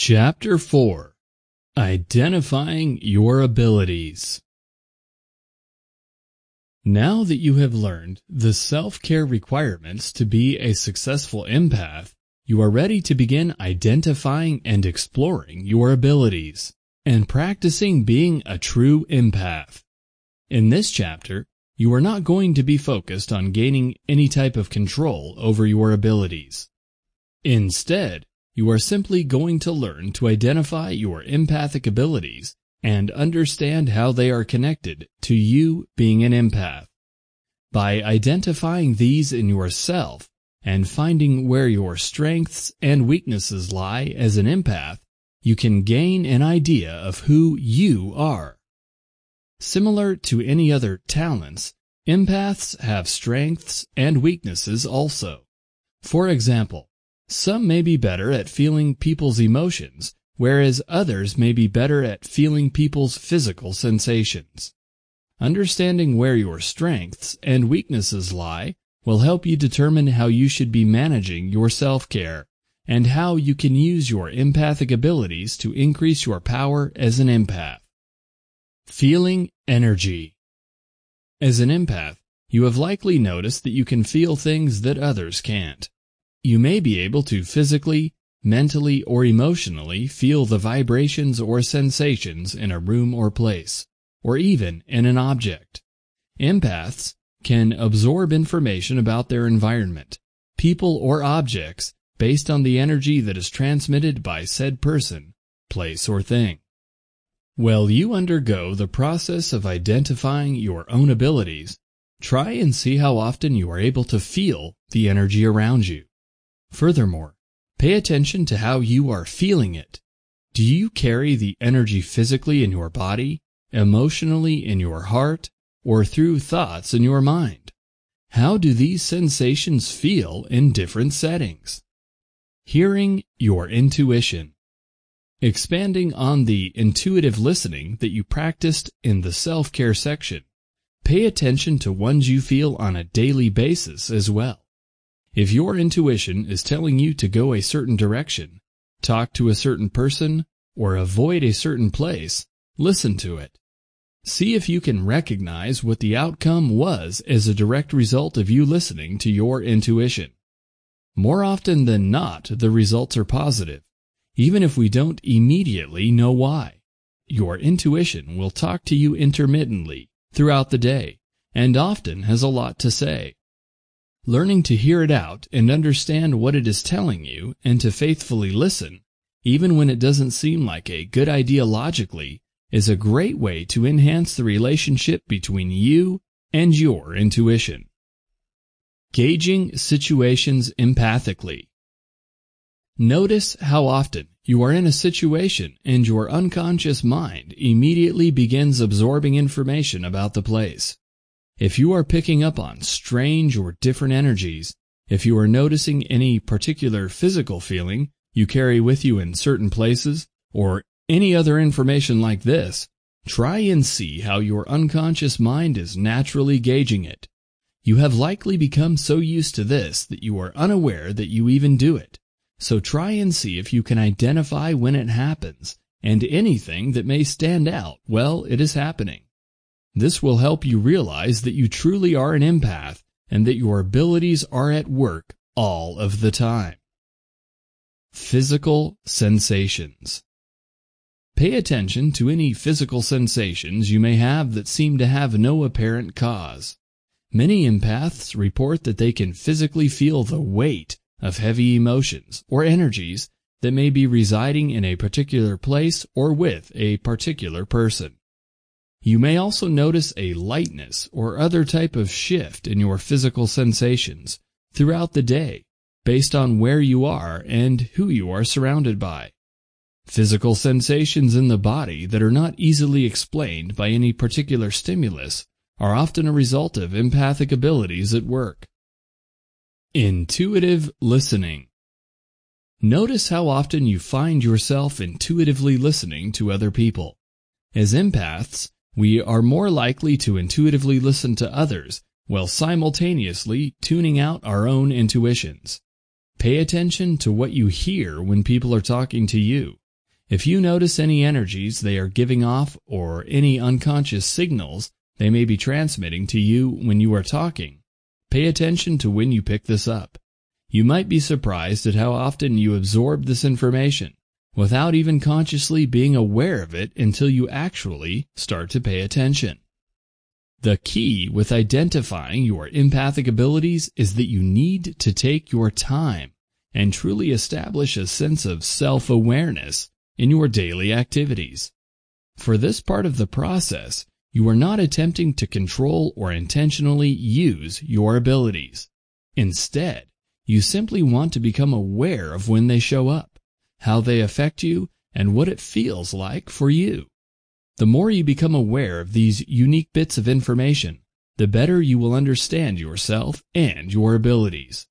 Chapter 4 Identifying Your Abilities Now that you have learned the self-care requirements to be a successful empath, you are ready to begin identifying and exploring your abilities and practicing being a true empath. In this chapter, you are not going to be focused on gaining any type of control over your abilities. Instead, you are simply going to learn to identify your empathic abilities and understand how they are connected to you being an empath. By identifying these in yourself and finding where your strengths and weaknesses lie as an empath, you can gain an idea of who you are. Similar to any other talents, empaths have strengths and weaknesses also. For example, some may be better at feeling people's emotions, whereas others may be better at feeling people's physical sensations. Understanding where your strengths and weaknesses lie will help you determine how you should be managing your self-care and how you can use your empathic abilities to increase your power as an empath. Feeling energy. As an empath, you have likely noticed that you can feel things that others can't. You may be able to physically, mentally, or emotionally feel the vibrations or sensations in a room or place, or even in an object. Empaths can absorb information about their environment, people or objects based on the energy that is transmitted by said person, place, or thing. While you undergo the process of identifying your own abilities, try and see how often you are able to feel the energy around you. Furthermore, pay attention to how you are feeling it. Do you carry the energy physically in your body, emotionally in your heart, or through thoughts in your mind? How do these sensations feel in different settings? Hearing your intuition. Expanding on the intuitive listening that you practiced in the self-care section, pay attention to ones you feel on a daily basis as well. If your intuition is telling you to go a certain direction, talk to a certain person, or avoid a certain place, listen to it. See if you can recognize what the outcome was as a direct result of you listening to your intuition. More often than not, the results are positive, even if we don't immediately know why. Your intuition will talk to you intermittently throughout the day and often has a lot to say. Learning to hear it out and understand what it is telling you and to faithfully listen, even when it doesn't seem like a good idea logically, is a great way to enhance the relationship between you and your intuition. Gauging situations empathically. Notice how often you are in a situation and your unconscious mind immediately begins absorbing information about the place. If you are picking up on strange or different energies, if you are noticing any particular physical feeling you carry with you in certain places, or any other information like this, try and see how your unconscious mind is naturally gauging it. You have likely become so used to this that you are unaware that you even do it. So try and see if you can identify when it happens, and anything that may stand out while it is happening. This will help you realize that you truly are an empath and that your abilities are at work all of the time. Physical sensations. Pay attention to any physical sensations you may have that seem to have no apparent cause. Many empaths report that they can physically feel the weight of heavy emotions or energies that may be residing in a particular place or with a particular person. You may also notice a lightness or other type of shift in your physical sensations throughout the day based on where you are and who you are surrounded by. Physical sensations in the body that are not easily explained by any particular stimulus are often a result of empathic abilities at work. Intuitive listening. Notice how often you find yourself intuitively listening to other people. As empaths, we are more likely to intuitively listen to others while simultaneously tuning out our own intuitions. Pay attention to what you hear when people are talking to you If you notice any energies they are giving off or any unconscious signals they may be transmitting to you when you are talking, pay attention to when you pick this up. You might be surprised at how often you absorb this information without even consciously being aware of it until you actually start to pay attention. The key with identifying your empathic abilities is that you need to take your time and truly establish a sense of self-awareness in your daily activities. For this part of the process, you are not attempting to control or intentionally use your abilities. Instead, you simply want to become aware of when they show up, how they affect you, and what it feels like for you. The more you become aware of these unique bits of information, the better you will understand yourself and your abilities.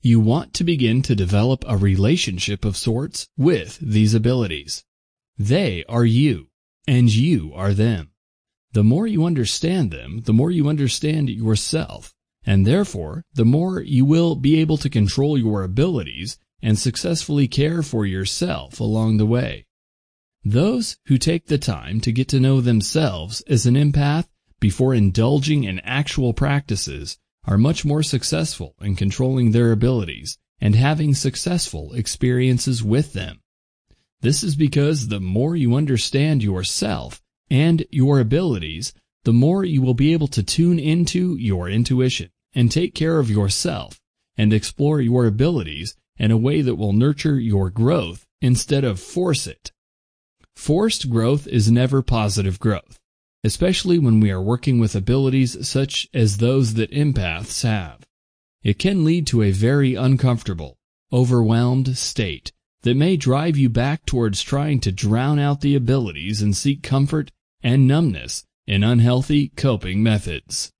You want to begin to develop a relationship of sorts with these abilities. They are you, and you are them. The more you understand them, the more you understand yourself, and therefore, the more you will be able to control your abilities and successfully care for yourself along the way. Those who take the time to get to know themselves as an empath before indulging in actual practices are much more successful in controlling their abilities and having successful experiences with them. This is because the more you understand yourself and your abilities, the more you will be able to tune into your intuition and take care of yourself and explore your abilities in a way that will nurture your growth instead of force it. Forced growth is never positive growth especially when we are working with abilities such as those that empaths have. It can lead to a very uncomfortable, overwhelmed state that may drive you back towards trying to drown out the abilities and seek comfort and numbness in unhealthy coping methods.